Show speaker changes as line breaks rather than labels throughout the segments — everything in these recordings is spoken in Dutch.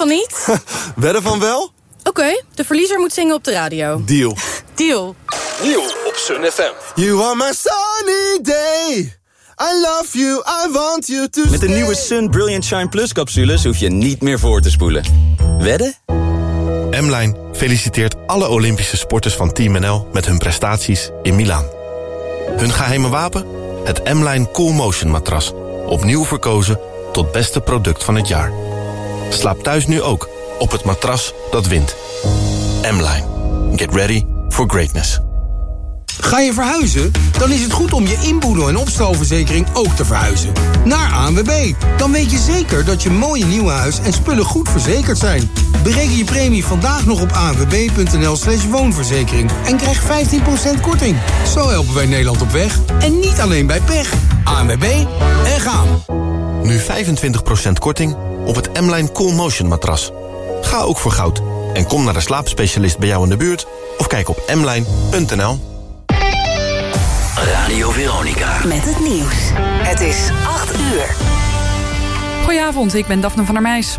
van niet?
Wedden van wel?
Oké, de verliezer moet zingen op de radio.
Deal.
Deal.
Nieuw op Sun FM.
You are my sunny day. I love you, I want you to
Met de nieuwe Sun Brilliant Shine Plus capsules hoef je niet meer voor te spoelen. Wedden?
M-Line feliciteert alle Olympische sporters van Team NL... met hun prestaties in Milaan. Hun geheime wapen? Het M-Line Cool Motion matras. Opnieuw verkozen tot beste product van het jaar. Slaap thuis nu ook op het matras dat wint. M-Line. Get ready for greatness.
Ga je verhuizen? Dan is het goed om je inboedel- en opstalverzekering ook te verhuizen. Naar ANWB. Dan weet je zeker dat je mooie nieuwe huis en spullen goed verzekerd zijn. Bereken je premie vandaag nog op anwb.nl slash woonverzekering. En krijg 15% korting. Zo helpen wij Nederland op weg. En niet alleen bij pech. ANWB en gaan.
Nu 25% korting op het M-Line Cool Motion matras. Ga ook voor goud en kom naar de slaapspecialist bij jou in de buurt... of kijk op mline.nl.
Radio Veronica.
Met het nieuws. Het is 8 uur.
Goedenavond, ik ben Daphne van der Meijs.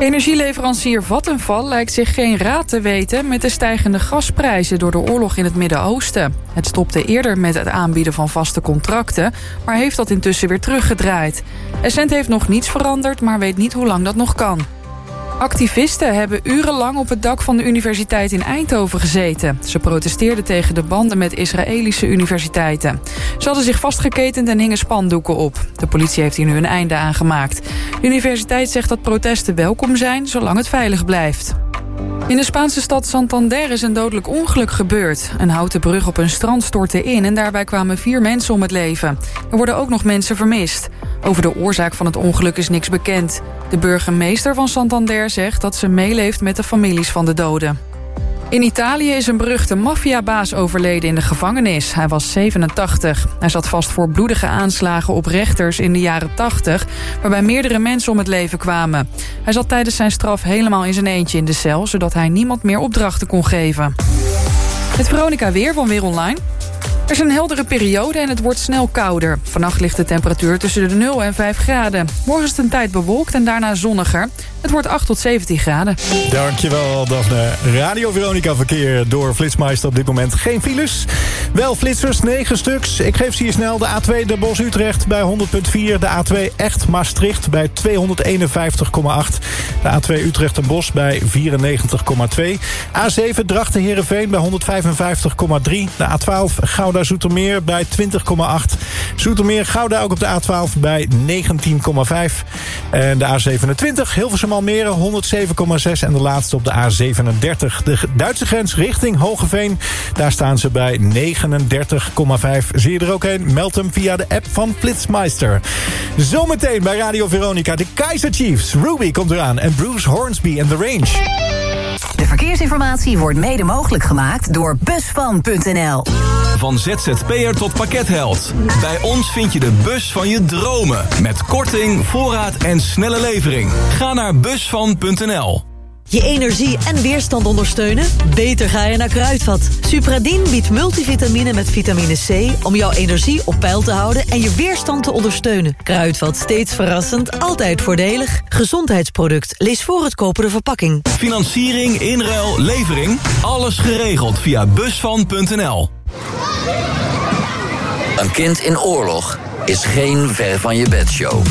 Energieleverancier Vattenfall lijkt zich geen raad te weten... met de stijgende gasprijzen door de oorlog in het Midden-Oosten. Het stopte eerder met het aanbieden van vaste contracten... maar heeft dat intussen weer teruggedraaid. Essent heeft nog niets veranderd, maar weet niet hoe lang dat nog kan. Activisten hebben urenlang op het dak van de universiteit in Eindhoven gezeten. Ze protesteerden tegen de banden met Israëlische universiteiten. Ze hadden zich vastgeketend en hingen spandoeken op. De politie heeft hier nu een einde aan gemaakt. De universiteit zegt dat protesten welkom zijn, zolang het veilig blijft. In de Spaanse stad Santander is een dodelijk ongeluk gebeurd. Een houten brug op een strand stortte in en daarbij kwamen vier mensen om het leven. Er worden ook nog mensen vermist. Over de oorzaak van het ongeluk is niks bekend. De burgemeester van Santander zegt dat ze meeleeft met de families van de doden. In Italië is een beruchte maffiabaas overleden in de gevangenis. Hij was 87. Hij zat vast voor bloedige aanslagen op rechters in de jaren 80... waarbij meerdere mensen om het leven kwamen. Hij zat tijdens zijn straf helemaal in zijn eentje in de cel... zodat hij niemand meer opdrachten kon geven. Het Veronica Weer van Weer Online. Er is een heldere periode en het wordt snel kouder. Vannacht ligt de temperatuur tussen de 0 en 5 graden. Morgen is het een tijd bewolkt en daarna zonniger. Het wordt 8 tot 17 graden.
Dankjewel, Daphne. Radio Veronica verkeer door Flitsmeister op dit moment geen files. Wel flitsers, 9 stuks. Ik geef ze hier snel. De A2 De Bos Utrecht bij 100.4. De A2 Echt Maastricht bij 251,8. De A2 Utrecht en Bos bij 94,2. A7 Drachten Heerenveen bij 155,3. De A12 Gouda Zoetermeer bij 20,8. Zoetermeer Gouda ook op de A12 bij 19,5. En de A27 Hilversum Almere 107,6. En de laatste op de A37. De Duitse grens richting Hogeveen. Daar staan ze bij 39,5. Zie je er ook een? Meld hem via de app van Flitsmeister. Zometeen bij Radio Veronica. De Kaiser Chiefs. Ruby komt eraan. En Bruce Hornsby en The Range.
De verkeersinformatie wordt mede mogelijk gemaakt door busvan.nl.
Van ZZP'er tot pakketheld. Bij ons vind je de bus van je dromen. Met korting, voorraad en snelle levering. Ga naar busvan.nl.
Je energie en weerstand ondersteunen? Beter ga je naar Kruidvat. Supradin biedt multivitamine met vitamine C... om jouw energie op peil te houden en je weerstand te ondersteunen. Kruidvat, steeds verrassend, altijd voordelig. Gezondheidsproduct, lees voor het kopen de verpakking.
Financiering, inruil, levering. Alles geregeld via busvan.nl.
Een kind in oorlog is geen ver van je bedshow.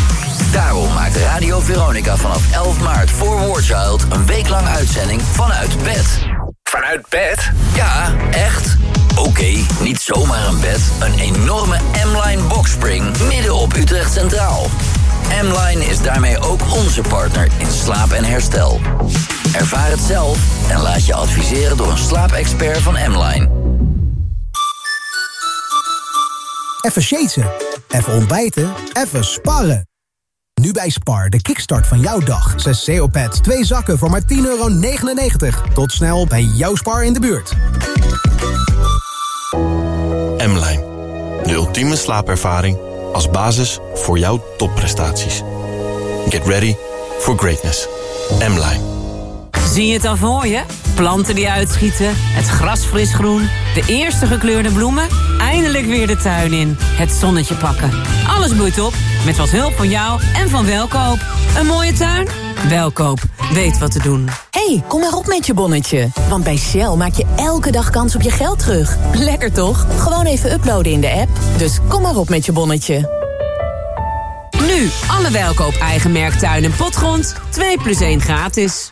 Daarom maakt Radio Veronica vanaf 11 maart voor War Child... een weeklang uitzending vanuit bed.
Vanuit bed?
Ja, echt. Oké, niet zomaar een bed. Een enorme M-Line boxspring midden op Utrecht Centraal. M-Line is daarmee ook onze partner in slaap en herstel. Ervaar het zelf en laat je adviseren door een slaapexpert van M-Line.
Even shaten, even ontbijten, even sparren. Nu bij Spar, de kickstart van jouw dag. 6 CO-pads, 2 zakken voor maar 10,99 euro. Tot snel bij jouw Spar in de buurt.
M-Line. De ultieme slaapervaring als basis voor jouw topprestaties. Get ready for greatness. M-Line.
Zie je het al voor je? Planten die uitschieten, het gras fris groen, de eerste gekleurde bloemen... eindelijk weer de tuin in, het zonnetje pakken. Alles bloeit op, met wat hulp van jou en van Welkoop. Een mooie tuin? Welkoop. Weet wat te doen.
hey, kom maar op met je bonnetje. Want bij Shell maak je elke dag kans op je geld terug. Lekker toch? Gewoon even uploaden in de app. Dus kom maar op met je bonnetje.
Nu alle Welkoop eigen merk tuin en potgrond. 2 plus 1 gratis.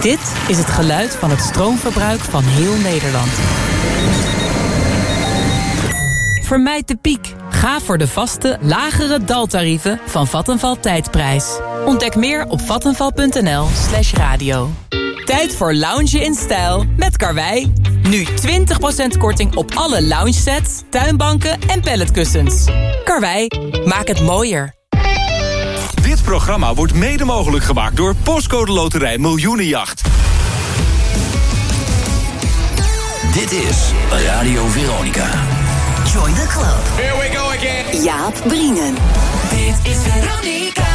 Dit is het geluid van het stroomverbruik van heel Nederland. Vermijd de piek. Ga voor de vaste, lagere daltarieven van Vattenval Tijdprijs. Ontdek meer op vattenval.nl slash radio. Tijd voor lounge in stijl met Karwei. Nu 20% korting op alle lounge sets, tuinbanken en palletkussens. Karwei, maak het mooier.
Programma wordt mede mogelijk gemaakt door Postcode Loterij Miljoenenjacht.
Dit is Radio Veronica.
Join the club.
Here we go again.
Jaap Brienen.
Dit is. Veronica.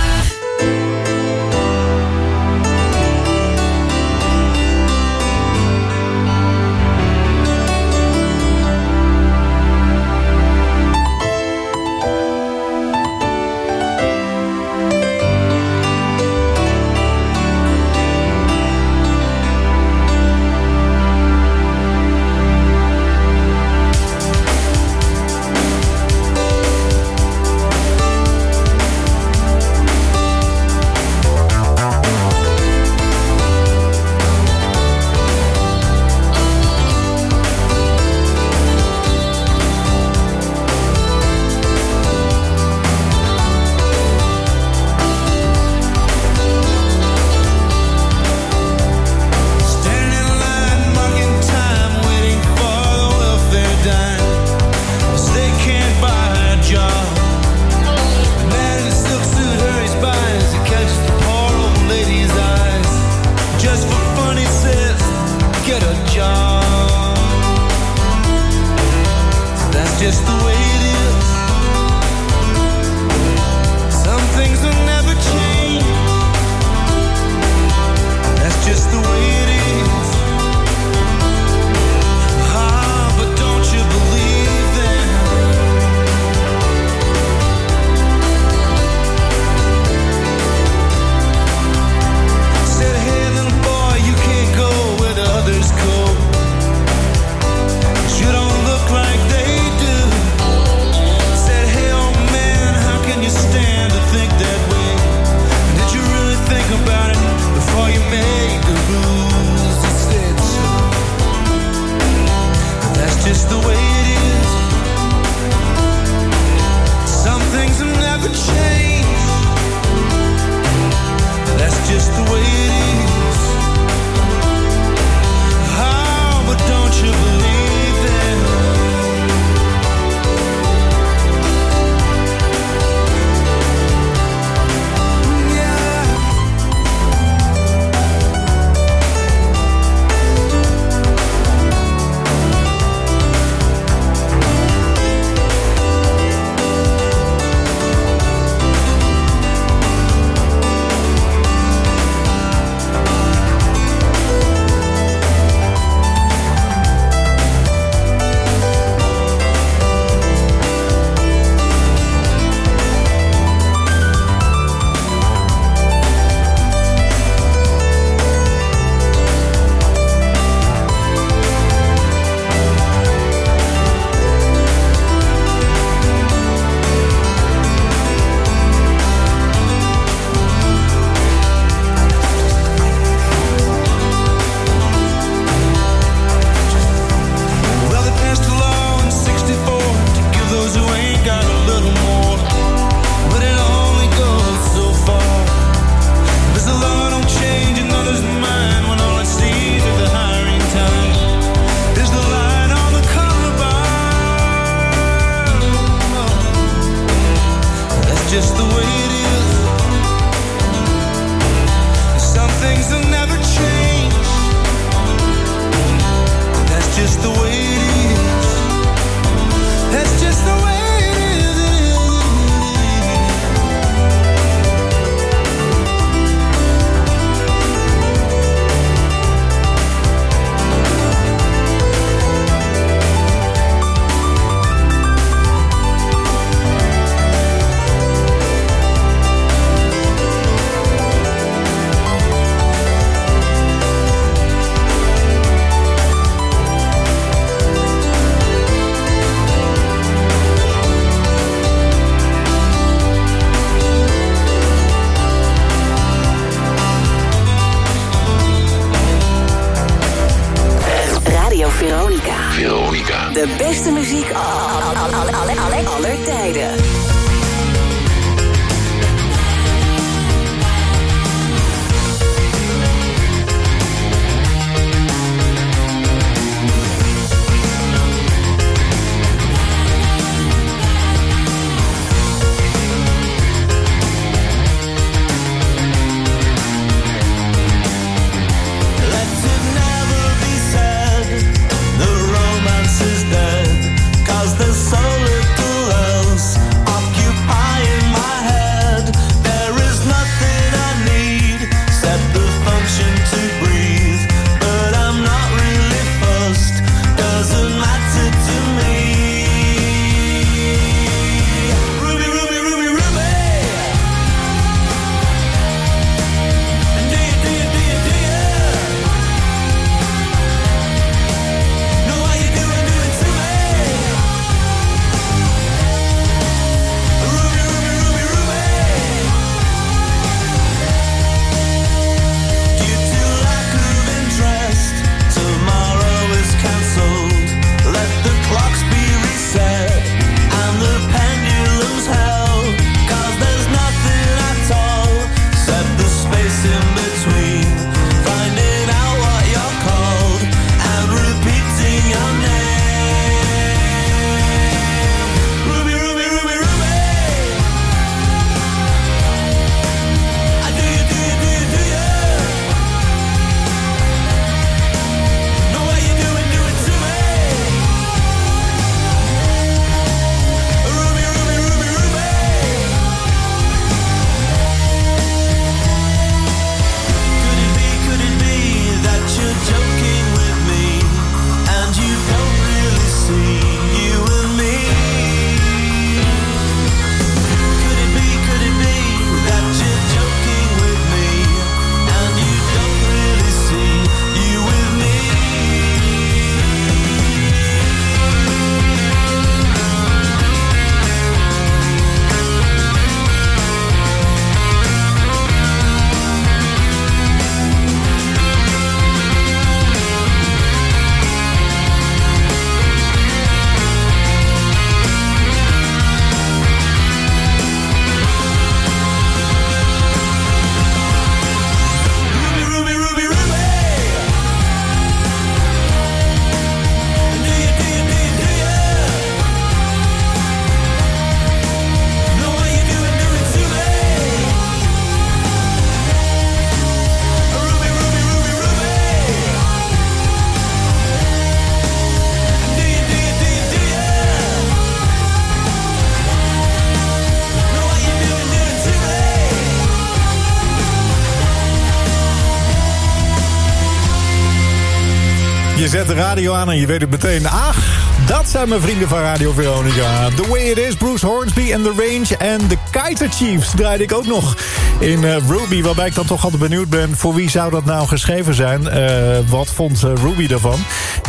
Radio aan en je weet het meteen. Ach, dat zijn mijn vrienden van Radio Veronica. The Way It Is, Bruce Hornsby and The Range en The Kaiser Chiefs draaide ik ook nog in eh, Ruby. Waarbij ik dan toch altijd benieuwd ben, voor wie zou dat nou geschreven zijn? Eh, wat vond eh, Ruby daarvan?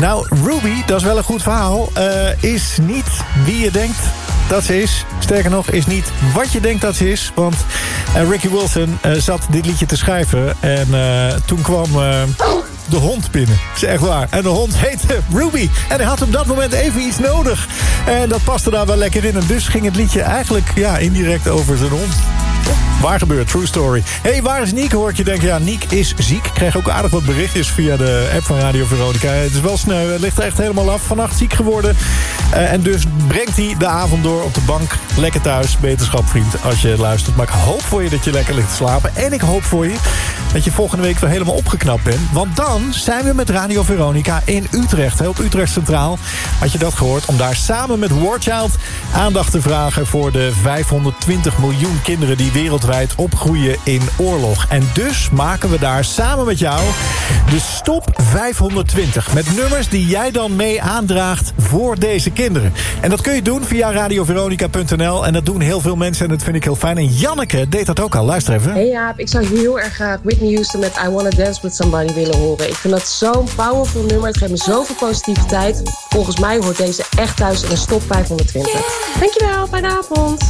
Nou, Ruby, dat is wel een goed verhaal, is niet wie je denkt dat ze is. Sterker nog, is niet wat je denkt dat ze is. Want Ricky Wilson zat dit liedje te schrijven. En toen kwam de hond binnen. Echt waar. En de hond heette Ruby. En hij had op dat moment even iets nodig. En dat paste daar wel lekker in. En dus ging het liedje eigenlijk ja, indirect over zijn hond. Waar gebeurt? True story. hey, waar is Niek? Hoor ik je denken, ja, Niek is ziek. Ik kreeg ook aardig wat berichtjes via de app van Radio Veronica. Het is wel sneu, het ligt echt helemaal af. Vannacht ziek geworden. Eh, en dus brengt hij de avond door op de bank. Lekker thuis, beterschap vriend, als je luistert. Maar ik hoop voor je dat je lekker ligt te slapen. En ik hoop voor je dat je volgende week weer helemaal opgeknapt bent. Want dan zijn we met Radio Veronica in Utrecht. hè, Op Utrecht Centraal. Had je dat gehoord? Om daar samen met Warchild aandacht te vragen... voor de 520 miljoen kinderen die wereldwijd opgroeien in oorlog. En dus maken we daar samen met jou de Stop 520. Met nummers die jij dan mee aandraagt voor deze kinderen. En dat kun je doen via radioveronica.nl. En dat doen heel veel mensen en dat vind ik heel fijn. En Janneke deed dat ook al. Luister even.
Hey Jaap, ik zou heel erg graag Whitney Houston met I Wanna Dance With Somebody willen horen. Ik vind dat zo'n powerful nummer. Het geeft me zoveel positiviteit. Volgens mij hoort deze echt thuis in een stop 520. Dankjewel, fijne avond.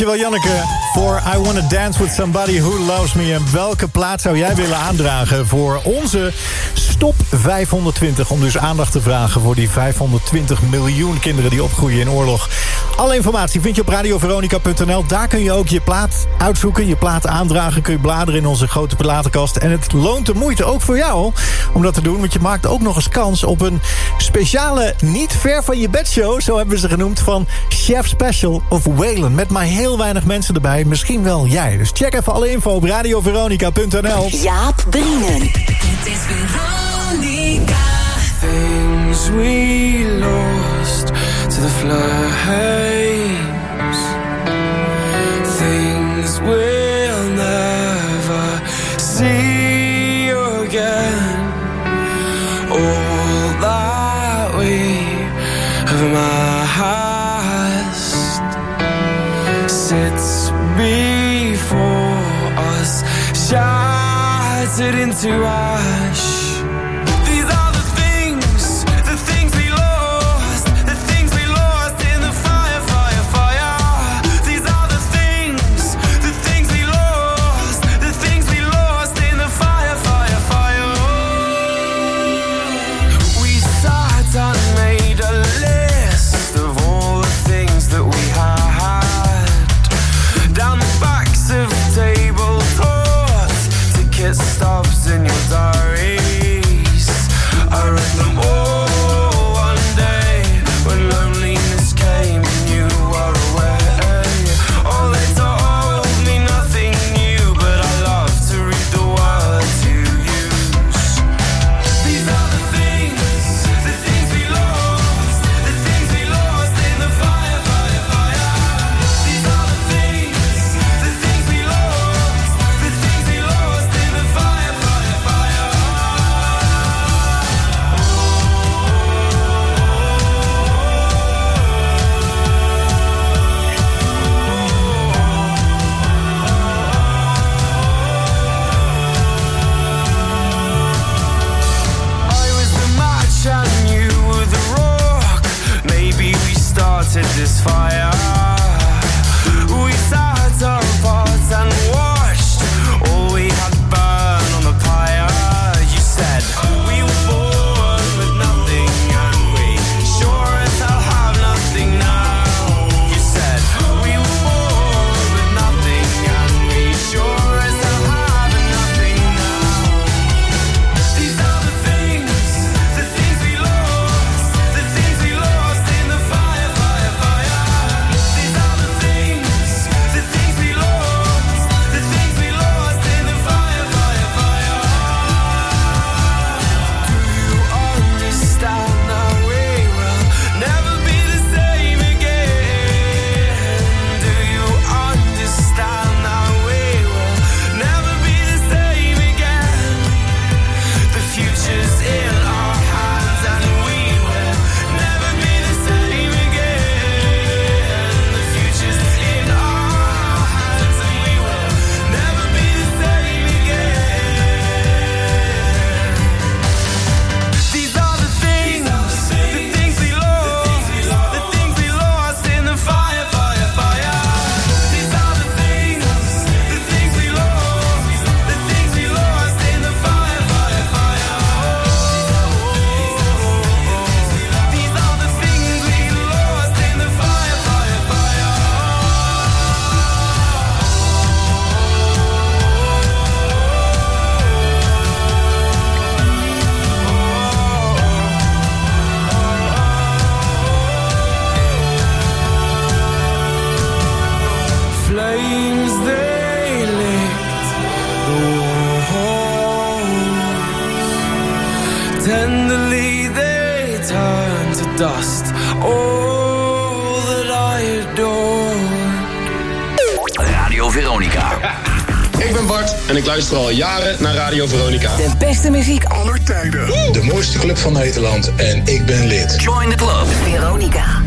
Dankjewel Janneke. I Wanna Dance With Somebody Who Loves Me. En welke plaat zou jij willen aandragen voor onze Stop 520? Om dus aandacht te vragen voor die 520 miljoen kinderen die opgroeien in oorlog. Alle informatie vind je op radioveronica.nl. Daar kun je ook je plaat uitzoeken, je plaat aandragen. Kun je bladeren in onze grote platenkast. En het loont de moeite, ook voor jou, om dat te doen. Want je maakt ook nog eens kans op een speciale niet ver van je bed show, Zo hebben we ze genoemd van Chef Special of Whalen. Met maar heel weinig mensen erbij. Misschien wel wel jij. Dus check even alle info op radioveronica.nl.
Jaap Brienen.
to our Tenderly they turn to dust All that I adore
Radio Veronica
Ik ben Bart en ik luister al jaren naar Radio Veronica.
De beste muziek
aller tijden. De mooiste club van Nederland en ik ben lid.
Join the club.
Veronica.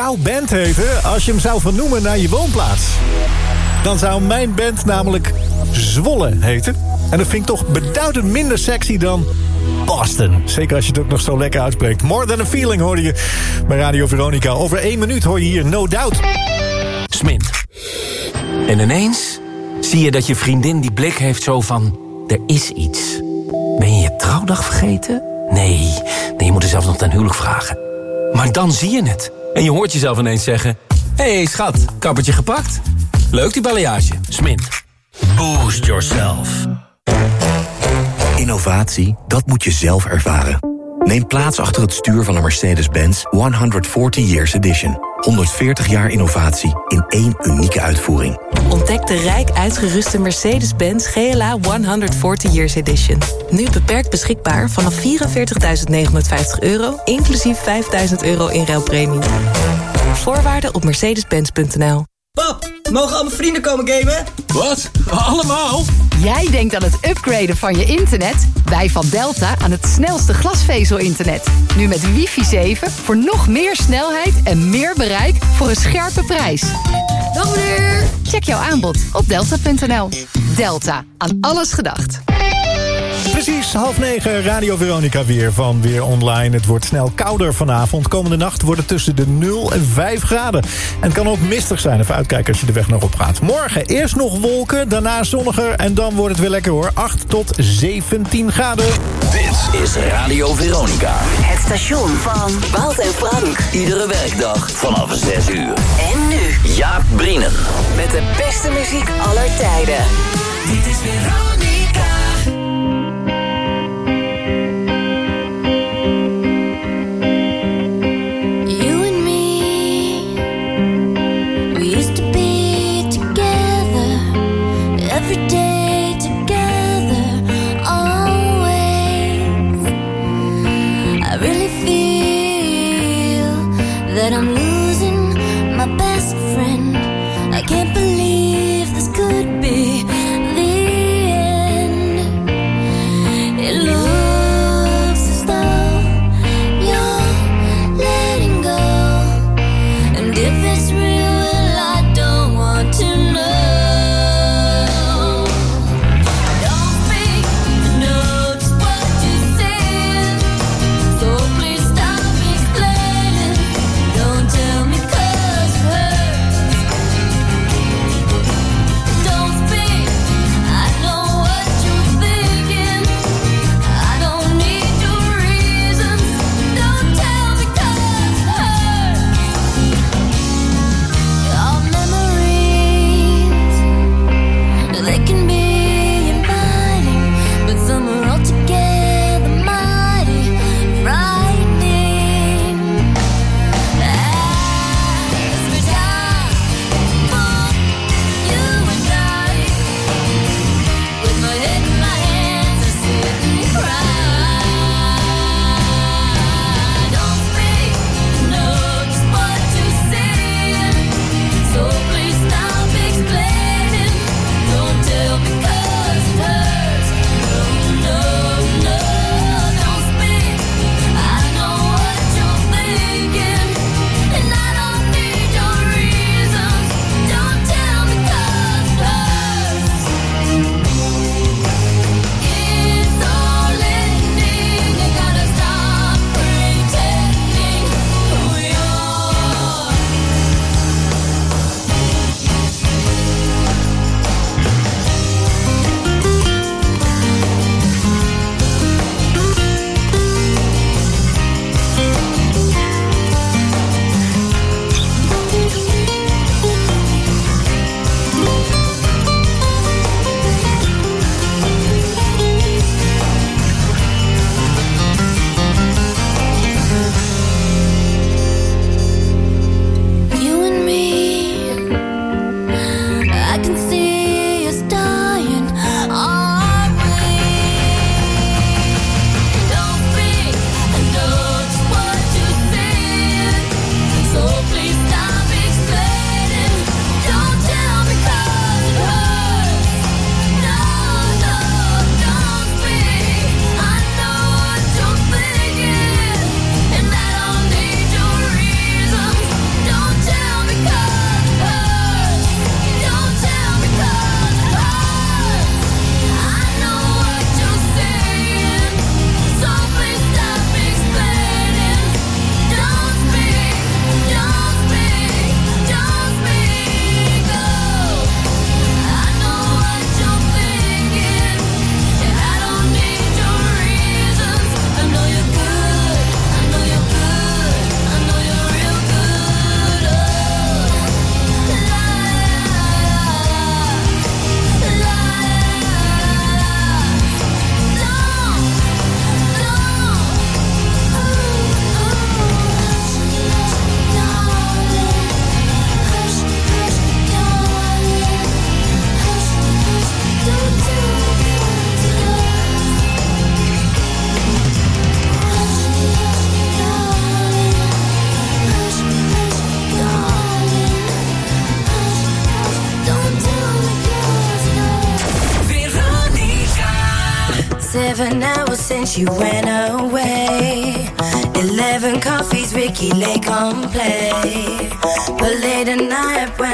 Jouw band heten als je hem zou vernoemen naar je woonplaats? Dan zou mijn band namelijk Zwolle heten. En dat vind ik toch beduidend minder sexy dan Boston. Zeker als je het ook nog zo lekker uitspreekt. More Than A Feeling hoorde je bij Radio Veronica. Over één minuut hoor je hier No Doubt.
Smint. En ineens zie je dat je vriendin die blik heeft zo van... er is iets. Ben je je trouwdag vergeten? Nee, nee je moet er zelfs nog ten huwelijk vragen. Maar dan zie je het. En je hoort jezelf ineens zeggen... Hé hey, schat, kappertje gepakt? Leuk die balayage. Smint. Boost yourself.
Innovatie, dat moet je zelf ervaren. Neem plaats achter het stuur van een Mercedes-Benz 140 Years Edition. 140 jaar innovatie in één unieke uitvoering.
Ontdek de rijk uitgeruste Mercedes-Benz GLA 140 Years Edition. Nu beperkt beschikbaar vanaf 44.950 euro, inclusief 5.000 euro in ruilpremie. Voorwaarden op mercedes-benz.nl.
Pap, mogen al mijn vrienden komen gamen?
Wat? Allemaal?
Jij denkt aan het upgraden van je internet? Wij van Delta aan het snelste glasvezel-internet. Nu met wifi 7 voor nog meer snelheid en meer bereik voor een scherpe prijs. Dag meneer! Check jouw aanbod op delta.nl. Delta, aan alles gedacht.
Precies, half negen, Radio Veronica weer van Weer Online. Het wordt snel kouder vanavond. Komende nacht wordt het tussen de 0 en 5 graden. En het kan ook mistig zijn. Even uitkijken als je de weg nog op gaat. Morgen eerst nog wolken, daarna zonniger... en dan wordt het weer lekker hoor. 8 tot 17 graden.
Dit is Radio Veronica.
Het station van Wout en Frank.
Iedere werkdag vanaf 6 uur.
En nu
Jaap Brienen.
met de beste muziek aller tijden.
Dit is Veronica.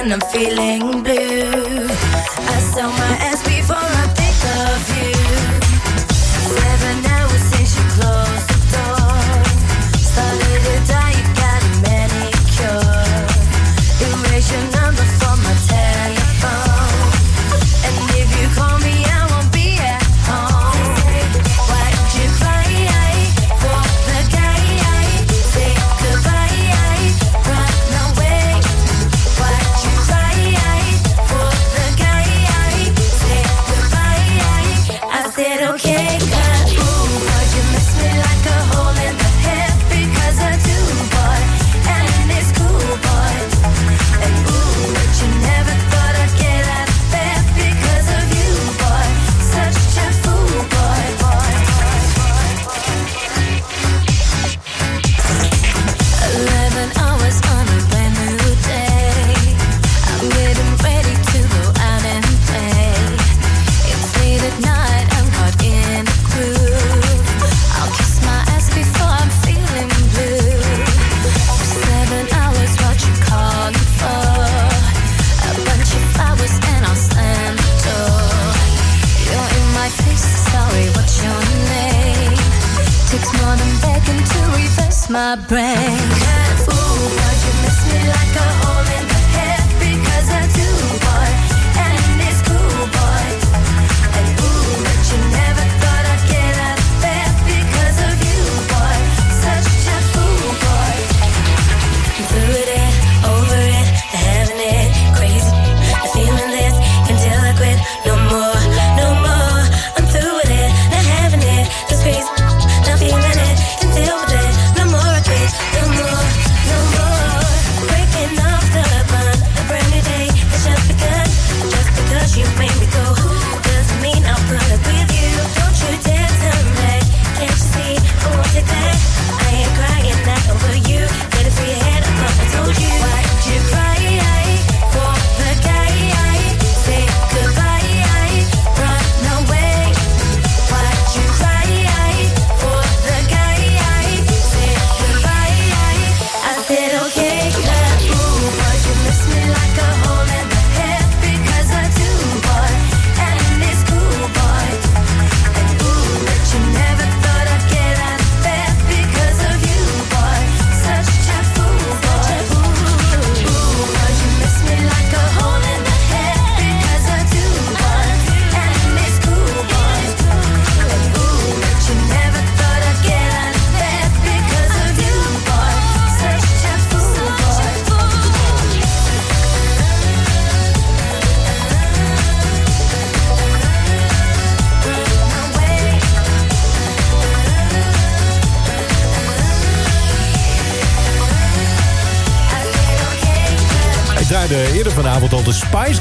when I'm feeling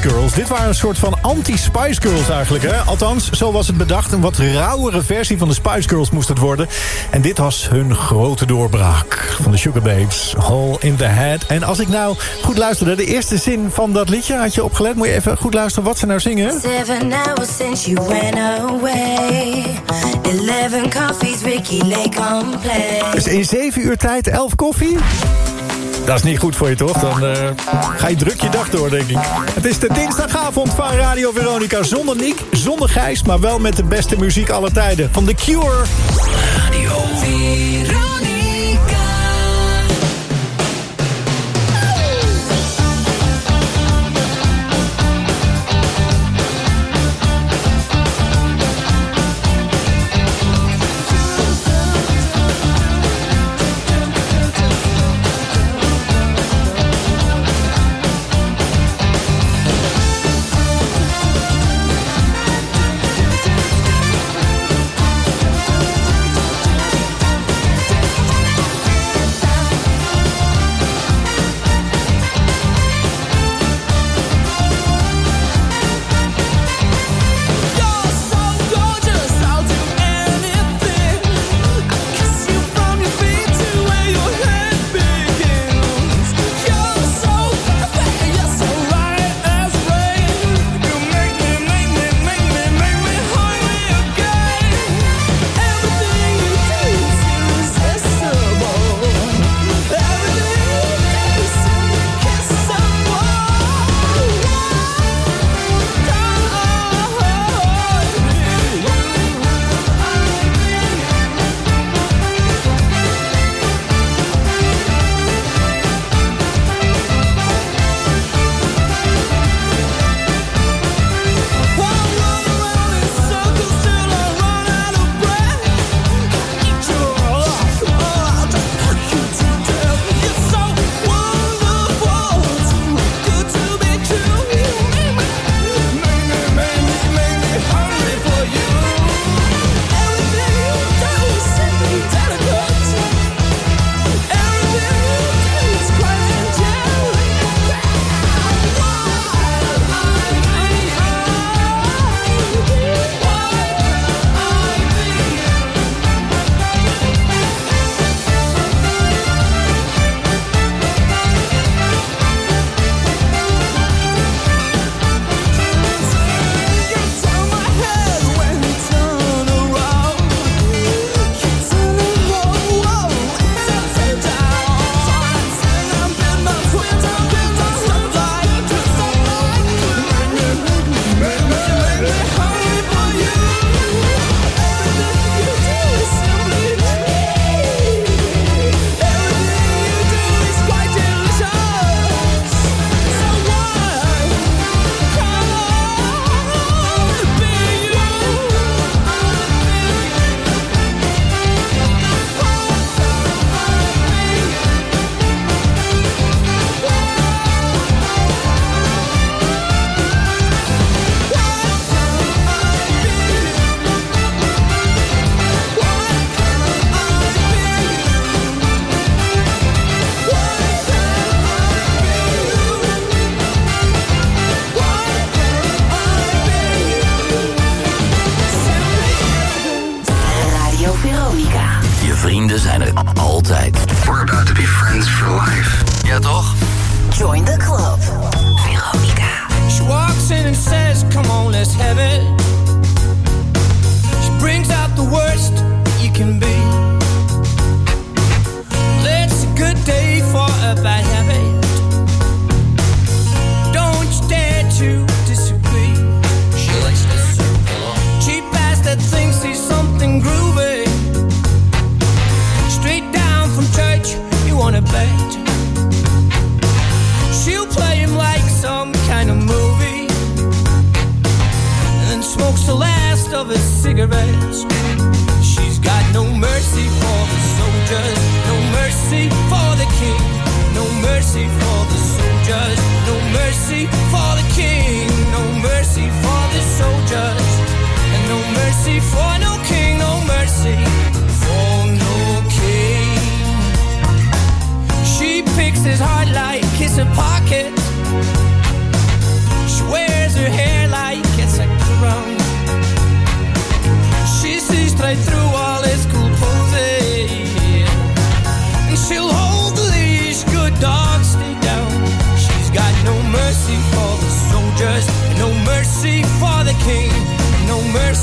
Girls. Dit waren een soort van anti-Spice Girls eigenlijk. Hè? Althans, zo was het bedacht. Een wat rauwere versie van de Spice Girls moest het worden. En dit was hun grote doorbraak van de Sugar Babes. Hole in the Head. En als ik nou goed luisterde, de eerste zin van dat liedje had je opgelet. Moet je even goed luisteren wat ze nou zingen.
Seven hours since you went away. Eleven coffees, Ricky Lake on play.
Dus in zeven uur tijd elf koffie? Dat is niet goed voor je, toch? Dan eh, ga je druk je dag door, denk ik. Het is de dinsdagavond van Radio Veronica. Zonder Nick, zonder Gijs, maar wel met de beste muziek aller tijden. Van The Cure...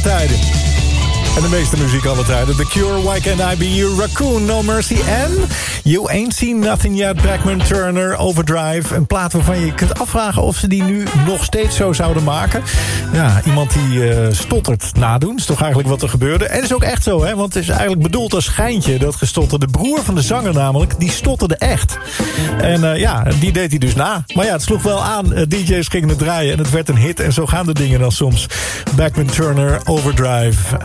Tijden. En de meeste muziek alle tijden. The Cure, Why Can't I Be You, Raccoon, No Mercy en... You Ain't Seen Nothing Yet, Backman Turner, Overdrive. Een plaat waarvan je kunt afvragen of ze die nu nog steeds zo zouden maken. Ja, iemand die eh, stottert nadoen. is toch eigenlijk wat er gebeurde. En is ook echt zo, hè? Want het is eigenlijk bedoeld als schijntje, dat gestotterde. De broer van de zanger namelijk, die stotterde echt. En eh, ja, die deed hij dus na. Maar ja, het sloeg wel aan. Eh, DJ's gingen het draaien en het werd een hit. En zo gaan de dingen dan soms. Backman Turner, Overdrive...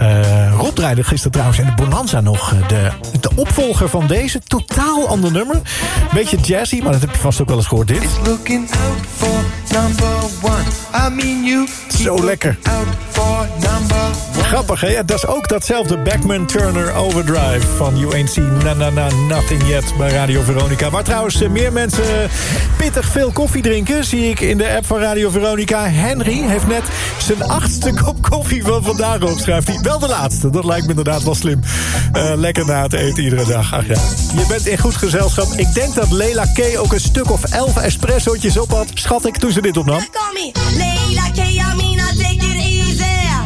Rob draaide gisteren trouwens in de Bonanza nog de, de opvolger van deze. Totaal ander nummer. Beetje jazzy, maar dat heb je vast ook wel eens gehoord dit.
Looking out for number one. I mean you.
Zo lekker.
Out for.
Grappig, hè? Dat is ook datzelfde Backman Turner Overdrive van Seen Na Na Na Nothing Yet bij Radio Veronica. Waar trouwens eh, meer mensen pittig veel koffie drinken, zie ik in de app van Radio Veronica. Henry heeft net zijn achtste kop koffie van vandaag op, schrijft hij. Wel de laatste, dat lijkt me inderdaad wel slim. Eh, lekker na het eten iedere dag. Ach ja, je bent in goed gezelschap. Ik denk dat Leila K. ook een stuk of elf espressootjes op had, schat ik, toen ze dit opnam.
Layla K. I take it easy.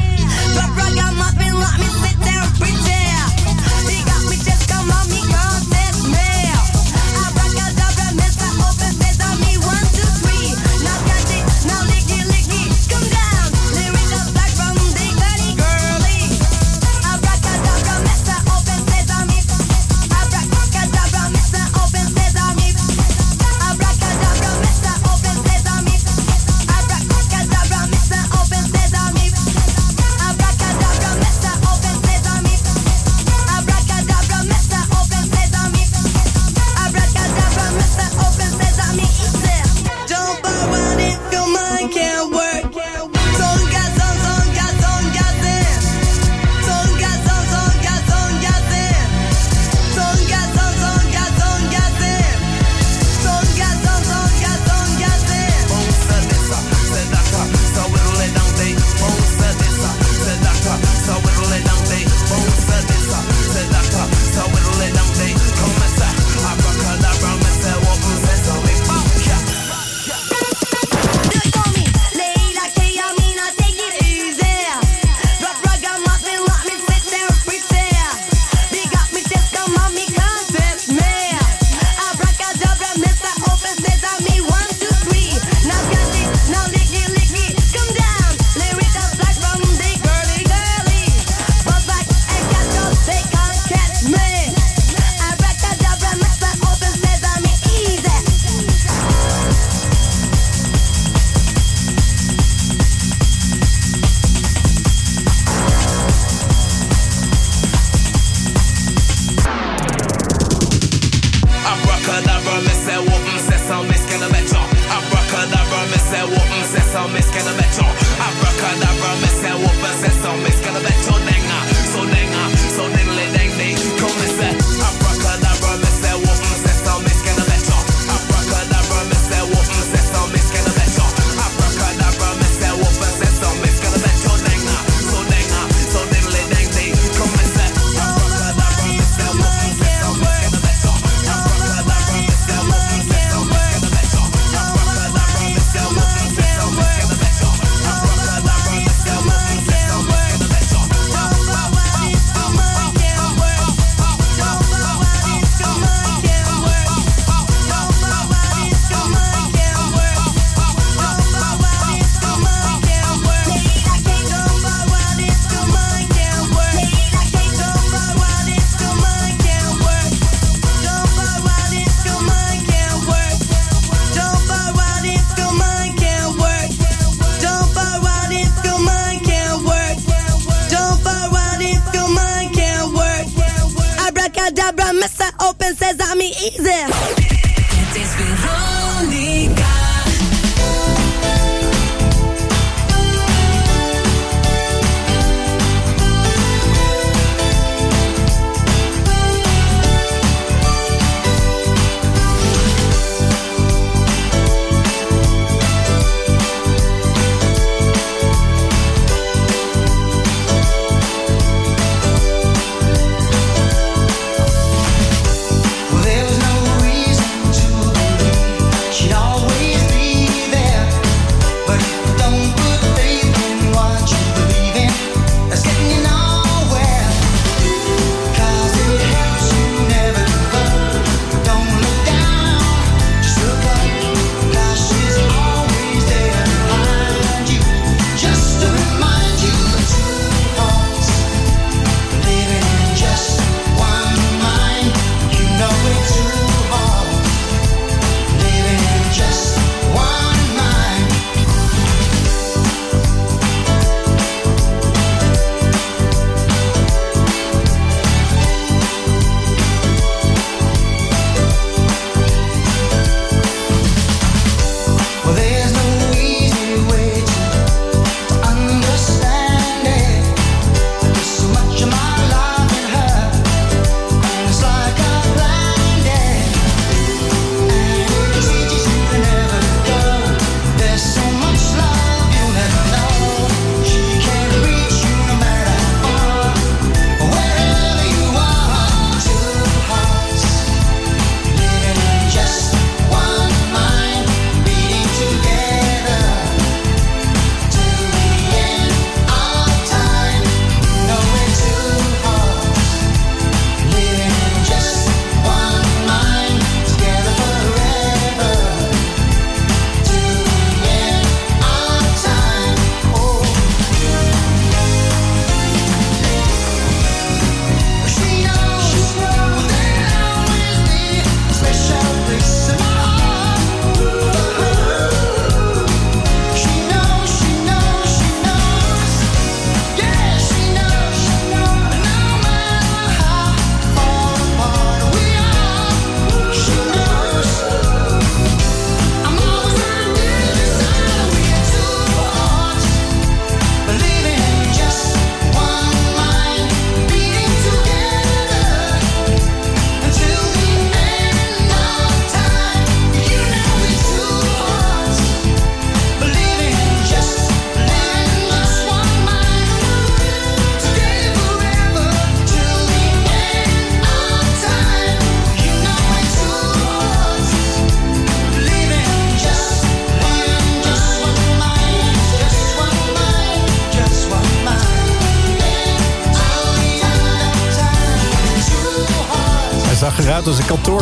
Deezer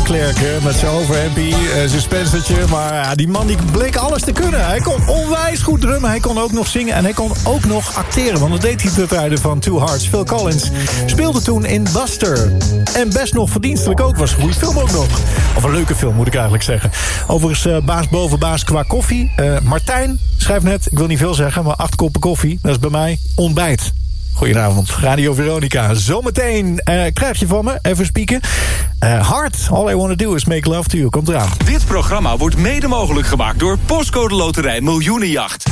hè, met zijn overhempie, eh, zijn spencertje. Maar ja, die man die bleek alles te kunnen. Hij kon onwijs goed drummen, hij kon ook nog zingen en hij kon ook nog acteren. Want dat deed hij te rijden van Two Hearts. Phil Collins speelde toen in Buster. En best nog verdienstelijk ook, was een goede film ook nog. Of een leuke film, moet ik eigenlijk zeggen. Overigens, eh, baas boven baas qua koffie. Eh, Martijn schrijft net, ik wil niet veel zeggen, maar acht koppen koffie. Dat is bij mij ontbijt. Goedenavond, Radio Veronica. Zometeen eh, krijg je van me, even spieken. Eh hard, all I wanna do is make love to you. Komt eraan.
Dit programma wordt mede mogelijk gemaakt door Postcode Loterij Miljoenenjacht.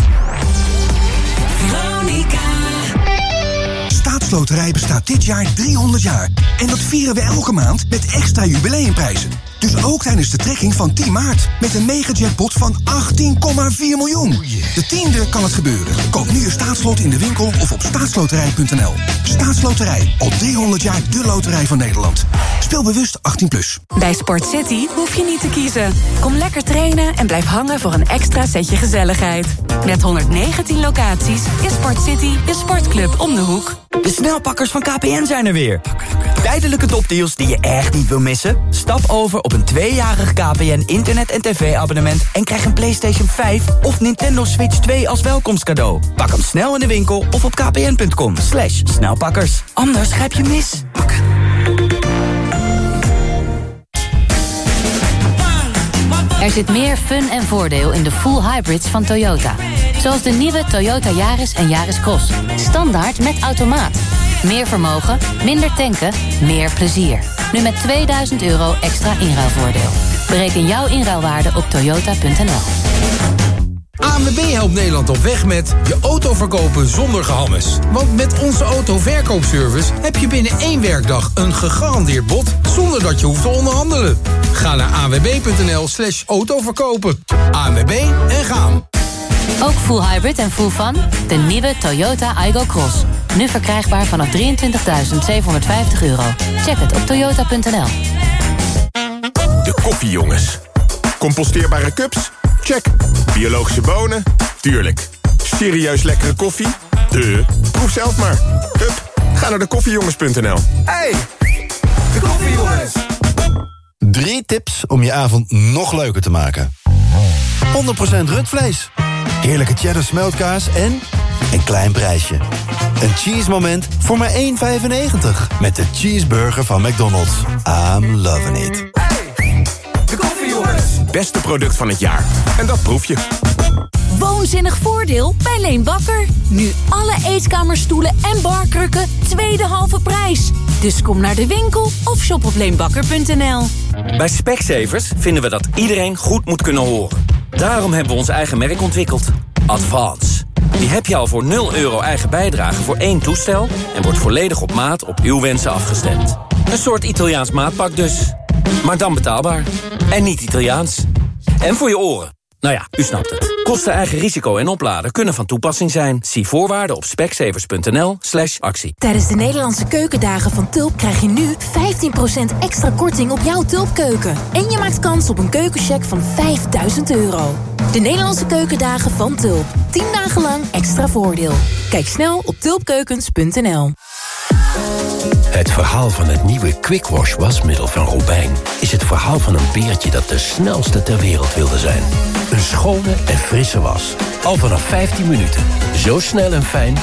Staatsloterij bestaat dit jaar 300 jaar. En dat vieren we elke maand met extra jubileumprijzen. Dus ook tijdens de trekking van 10 maart. Met een mega-jackpot van 18,4 miljoen. De tiende kan het gebeuren. Koop nu je staatslot in de winkel of op staatsloterij.nl. Staatsloterij, al 300 jaar de loterij van Nederland. Speel bewust 18+. Plus.
Bij Sport City hoef je niet te kiezen. Kom lekker trainen en blijf hangen voor een extra setje gezelligheid. Met 119 locaties is Sport City je sportclub om de hoek.
De snelpakkers van KPN zijn er weer. Tijdelijke topdeals die je echt niet wil missen? Stap over op een tweejarig KPN internet- en tv-abonnement... en krijg een PlayStation 5 of Nintendo Switch 2 als welkomstcadeau. Pak hem snel in de winkel of op kpn.com. Slash snelpakkers. Anders grijp je mis.
Er zit meer fun en voordeel in de full hybrids van Toyota. Zoals de nieuwe Toyota Yaris en Yaris Cross. Standaard met automaat. Meer vermogen, minder tanken, meer plezier. Nu met 2000 euro extra inruilvoordeel. Bereken jouw inruilwaarde op toyota.nl.
ANWB helpt Nederland op weg met je auto verkopen zonder gehammes. Want met onze autoverkoopservice heb je binnen één werkdag een gegarandeerd bod... zonder dat je hoeft te onderhandelen. Ga naar anwb.nl slash autoverkopen. ANWB en gaan.
Ook full hybrid en full fun? De nieuwe Toyota Igo Cross. Nu verkrijgbaar vanaf 23.750 euro. Check het op toyota.nl.
De koffiejongens. Composteerbare cups? Check. Biologische bonen? Tuurlijk. Serieus lekkere koffie? De. Proef zelf maar. Hup, ga naar de koffiejongens.nl.
Hey, de koffiejongens.
Drie tips om je avond nog leuker te maken. 100% rundvlees. Heerlijke cheddar smeltkaas en een klein prijsje. Een cheese moment voor maar 1,95. Met de cheeseburger van McDonald's. I'm loving it.
Beste product van het jaar. En dat proef je.
Woonzinnig voordeel bij Leen Bakker. Nu alle eetkamerstoelen en barkrukken tweede halve prijs. Dus kom naar de winkel of shop op leenbakker.nl.
Bij Specsavers vinden we dat iedereen goed moet kunnen horen. Daarom hebben we ons eigen merk ontwikkeld. Advance. Die heb je al voor 0 euro eigen bijdrage voor één toestel... en wordt volledig op maat op uw wensen afgestemd. Een soort Italiaans maatpak dus. Maar dan betaalbaar. En niet Italiaans. En voor je oren. Nou ja, u snapt het. Kosten eigen risico en opladen kunnen van toepassing zijn. Zie voorwaarden op specsavers.nl slash actie.
Tijdens de Nederlandse keukendagen van Tulp krijg je nu 15% extra korting op jouw Tulpkeuken. En je maakt kans op een keukencheck van 5000 euro. De Nederlandse keukendagen van Tulp. 10 dagen lang extra voordeel. Kijk snel op tulpkeukens.nl.
Het verhaal van het nieuwe Quick Wash wasmiddel van Robijn... is het verhaal van een beertje dat de snelste ter wereld wilde zijn. Een schone en frisse was. Al vanaf 15 minuten. Zo snel en fijn,